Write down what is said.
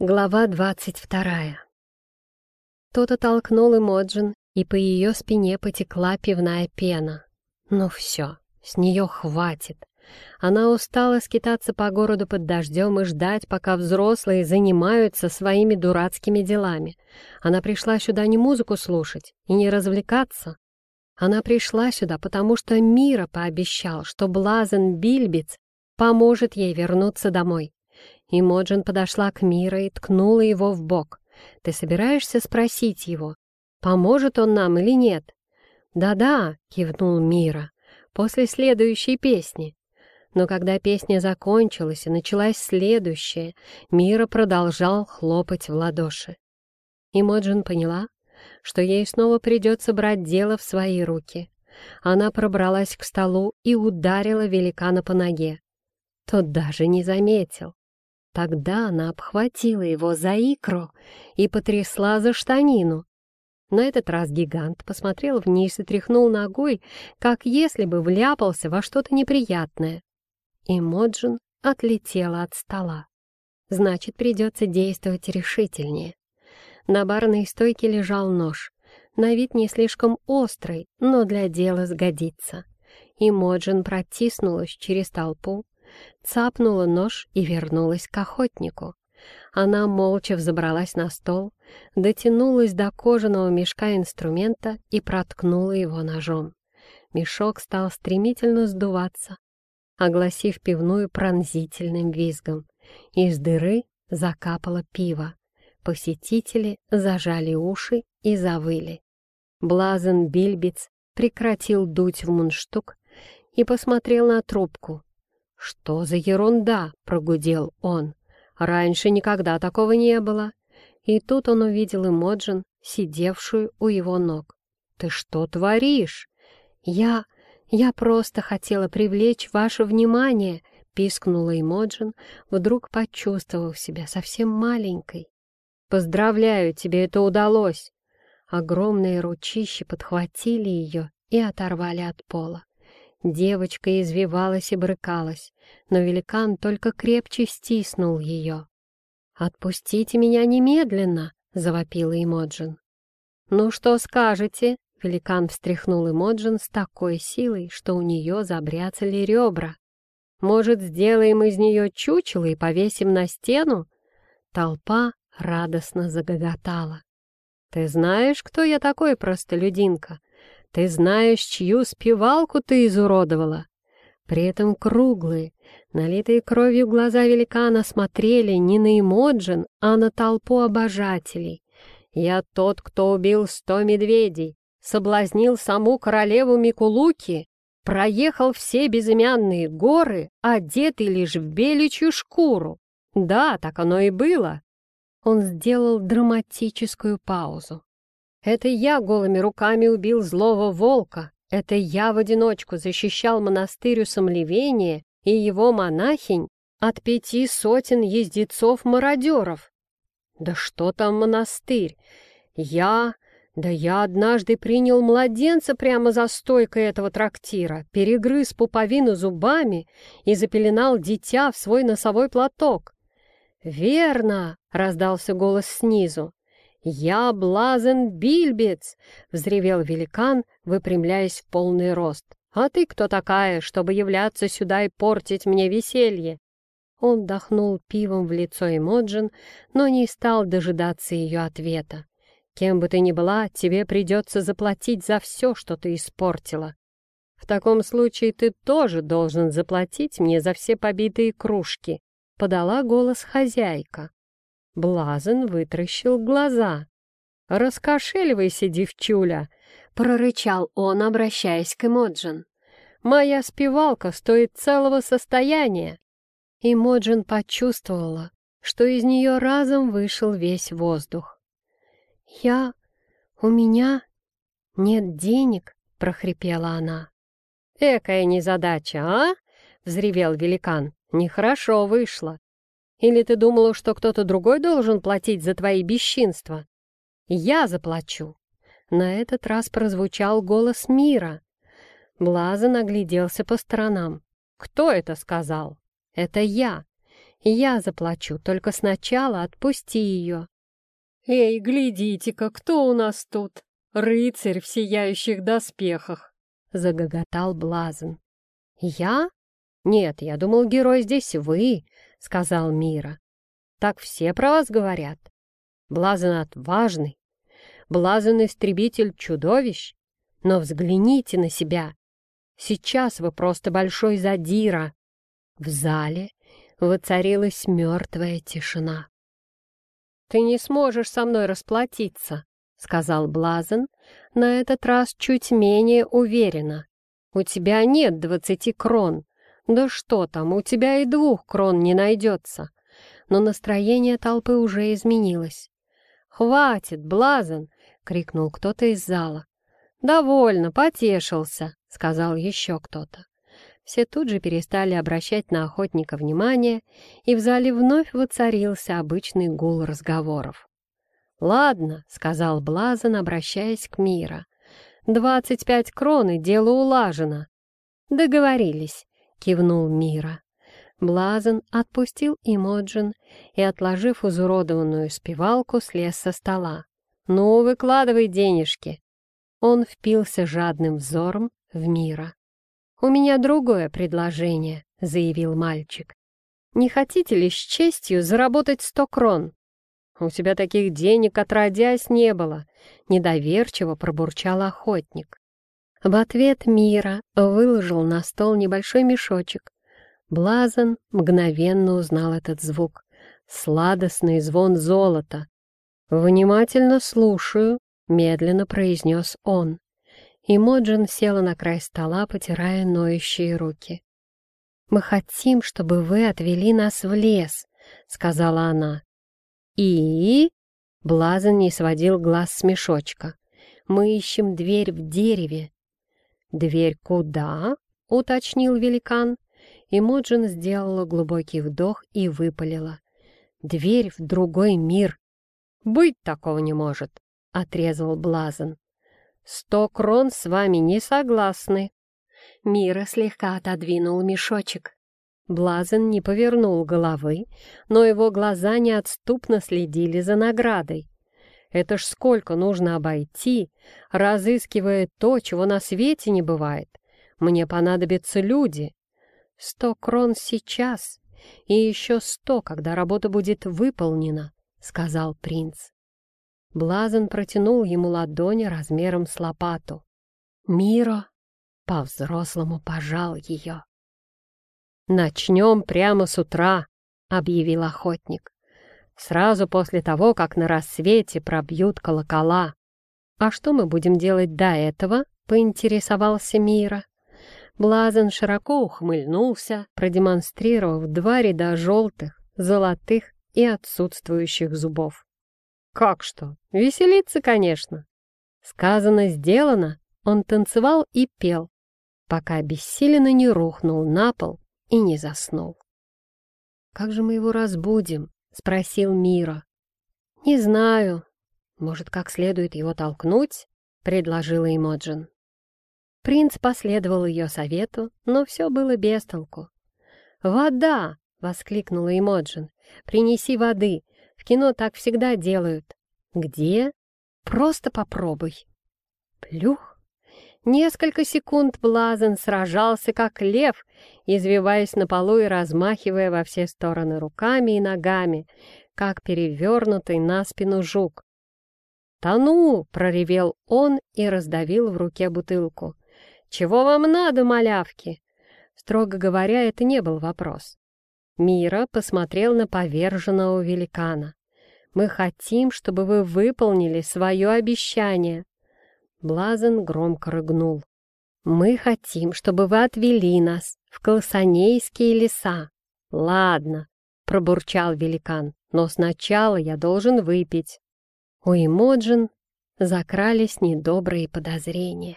Глава двадцать вторая. Кто-то толкнул Эмоджин, и по ее спине потекла пивная пена. Ну все, с нее хватит. Она устала скитаться по городу под дождем и ждать, пока взрослые занимаются своими дурацкими делами. Она пришла сюда не музыку слушать и не развлекаться. Она пришла сюда, потому что Мира пообещал, что Блазен Бильбиц поможет ей вернуться домой. И Моджин подошла к Мира и ткнула его в бок. «Ты собираешься спросить его, поможет он нам или нет?» «Да-да», — кивнул Мира, — «после следующей песни». Но когда песня закончилась и началась следующая, Мира продолжал хлопать в ладоши. И Моджин поняла, что ей снова придется брать дело в свои руки. Она пробралась к столу и ударила великана по ноге. Тот даже не заметил. Тогда она обхватила его за икру и потрясла за штанину. На этот раз гигант посмотрел вниз и тряхнул ногой, как если бы вляпался во что-то неприятное. И Моджин отлетела от стола. Значит, придется действовать решительнее. На барной стойке лежал нож. На вид не слишком острый, но для дела сгодится. И Моджин протиснулась через толпу, цапнула нож и вернулась к охотнику. Она молча взобралась на стол, дотянулась до кожаного мешка инструмента и проткнула его ножом. Мешок стал стремительно сдуваться, огласив пивную пронзительным визгом. Из дыры закапало пиво. Посетители зажали уши и завыли. Блазен Бильбиц прекратил дуть в мундштук и посмотрел на трубку, «Что за ерунда?» — прогудел он. «Раньше никогда такого не было». И тут он увидел Эмоджин, сидевшую у его ног. «Ты что творишь?» «Я... я просто хотела привлечь ваше внимание», — пискнула Эмоджин, вдруг почувствовав себя совсем маленькой. «Поздравляю, тебе это удалось!» Огромные ручищи подхватили ее и оторвали от пола. Девочка извивалась и брыкалась, но великан только крепче стиснул ее. «Отпустите меня немедленно!» — завопила Эмоджин. «Ну что скажете?» — великан встряхнул Эмоджин с такой силой, что у нее забряцали ребра. «Может, сделаем из нее чучело и повесим на стену?» Толпа радостно загоготала. «Ты знаешь, кто я такой, простолюдинка?» Ты знаешь, чью спивалку ты изуродовала?» При этом круглые, налитые кровью глаза великана смотрели не на Эмоджин, а на толпу обожателей. «Я тот, кто убил сто медведей, соблазнил саму королеву Микулуки, проехал все безымянные горы, одетый лишь в беличью шкуру. Да, так оно и было». Он сделал драматическую паузу. Это я голыми руками убил злого волка. Это я в одиночку защищал монастырь усомлевения и его монахинь от пяти сотен ездецов-мародеров. Да что там монастырь? Я... Да я однажды принял младенца прямо за стойкой этого трактира, перегрыз пуповину зубами и запеленал дитя в свой носовой платок. «Верно!» — раздался голос снизу. «Я Блазен Бильбец!» — взревел великан, выпрямляясь в полный рост. «А ты кто такая, чтобы являться сюда и портить мне веселье?» Он вдохнул пивом в лицо Эмоджин, но не стал дожидаться ее ответа. «Кем бы ты ни была, тебе придется заплатить за все, что ты испортила. В таком случае ты тоже должен заплатить мне за все побитые кружки», — подала голос хозяйка. Блазен вытращил глаза. «Раскошеливайся, девчуля!» — прорычал он, обращаясь к Эмоджин. «Моя спивалка стоит целого состояния!» Эмоджин почувствовала, что из нее разом вышел весь воздух. «Я... у меня нет денег!» — прохрипела она. «Экая незадача, а?» — взревел великан. «Нехорошо вышло. Или ты думала, что кто-то другой должен платить за твои бесчинства? Я заплачу. На этот раз прозвучал голос мира. Блаза нагляделся по сторонам. Кто это сказал? Это я. Я заплачу, только сначала отпусти ее». «Эй, глядите-ка, кто у нас тут? Рыцарь в сияющих доспехах!» — загоготал Блазен. «Я? Нет, я думал, герой здесь вы», — сказал Мира. «Так все про вас говорят. Блазен отважный, Блазен истребитель чудовищ. Но взгляните на себя. Сейчас вы просто большой задира». В зале воцарилась мертвая тишина. «Ты не сможешь со мной расплатиться», — сказал Блазен, на этот раз чуть менее уверенно. «У тебя нет двадцати крон. Да что там, у тебя и двух крон не найдется». Но настроение толпы уже изменилось. «Хватит, Блазен!» — крикнул кто-то из зала. «Довольно, потешился», — сказал еще кто-то. Все тут же перестали обращать на охотника внимание, и в зале вновь воцарился обычный гул разговоров. «Ладно», — сказал Блазан, обращаясь к Мира. «Двадцать пять крон и дело улажено». «Договорились», — кивнул Мира. Блазан отпустил Имоджин и, отложив изуродованную спивалку, слез со стола. «Ну, выкладывай денежки!» Он впился жадным взором в Мира. «У меня другое предложение», — заявил мальчик. «Не хотите ли с честью заработать сто крон?» «У тебя таких денег отродясь не было», — недоверчиво пробурчал охотник. В ответ Мира выложил на стол небольшой мешочек. Блазан мгновенно узнал этот звук. Сладостный звон золота. «Внимательно слушаю», — медленно произнес он. И Моджин села на край стола, потирая ноющие руки. «Мы хотим, чтобы вы отвели нас в лес», — сказала она. «И?» — Блазан не сводил глаз с мешочка. «Мы ищем дверь в дереве». «Дверь куда?» — уточнил великан. И сделала глубокий вдох и выпалила. «Дверь в другой мир». «Быть такого не может», — отрезал Блазан. «Сто крон с вами не согласны». Мира слегка отодвинул мешочек. Блазен не повернул головы, но его глаза неотступно следили за наградой. Это ж сколько нужно обойти, разыскивая то, чего на свете не бывает. Мне понадобятся люди. Сто крон сейчас и еще сто, когда работа будет выполнена, — сказал принц. Блазен протянул ему ладони размером с лопату. Миро по-взрослому пожал ее. «Начнем прямо с утра», — объявил охотник. «Сразу после того, как на рассвете пробьют колокола. А что мы будем делать до этого?» — поинтересовался Мира. Блазен широко ухмыльнулся, продемонстрировав два ряда желтых, золотых и отсутствующих зубов. Как что? Веселиться, конечно. Сказано, сделано. Он танцевал и пел, пока обессиленно не рухнул на пол и не заснул. «Как же мы его разбудим?» — спросил Мира. «Не знаю. Может, как следует его толкнуть?» — предложила Эмоджин. Принц последовал ее совету, но все было без толку. «Вода!» — воскликнула Эмоджин. «Принеси воды, в кино так всегда делают. Где? Просто попробуй. Плюх. Несколько секунд Блазен сражался, как лев, извиваясь на полу и размахивая во все стороны руками и ногами, как перевернутый на спину жук. «Тону!» — проревел он и раздавил в руке бутылку. «Чего вам надо, малявки?» Строго говоря, это не был вопрос. Мира посмотрел на поверженного великана. «Мы хотим, чтобы вы выполнили свое обещание». Блазен громко рыгнул. «Мы хотим, чтобы вы отвели нас в колосанейские леса». «Ладно», — пробурчал великан, «но сначала я должен выпить». У Эмоджин закрались недобрые подозрения.